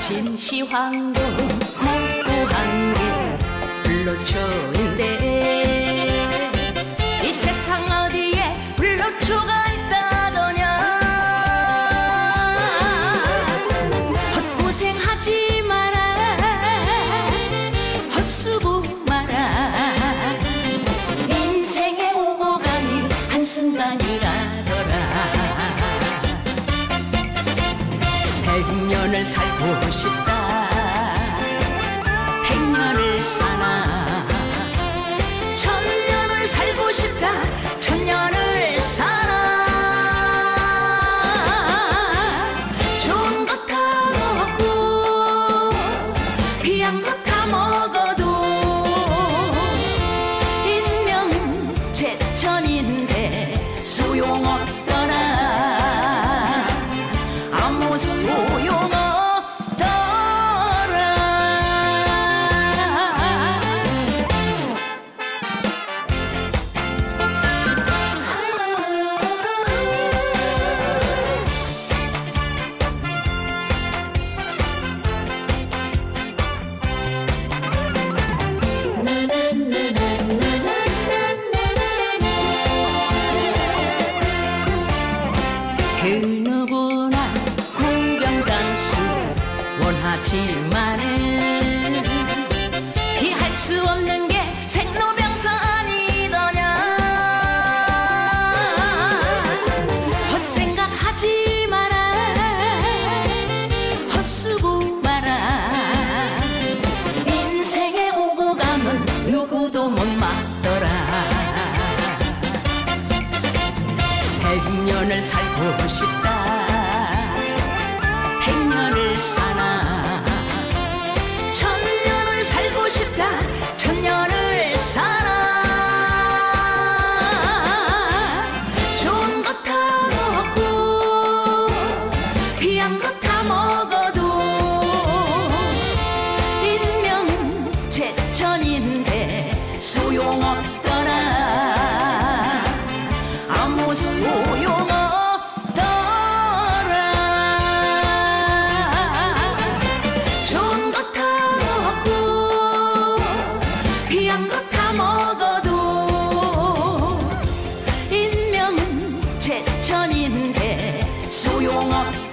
진시황도 한게 불로초인 백년을 살고 싶다. 백년을 사나. 천년을 살고 싶다. 천년을 사나. 좋은 것 다 먹고 귀한 것 다 먹어도 인명 제천인데 소용없더 하지만은 피할 수 없는 게 생로병사 아니더냐. 헛생각하지 마라. 헛수고 마라. 인생에 오고 가면 누구도 못 막더라. 백년을 살고 싶다 제천인데 소용없더라. 아무 소용없더라. 좋은 것다 먹고 귀한 것다 먹어도 인명 제천인데 소용없더라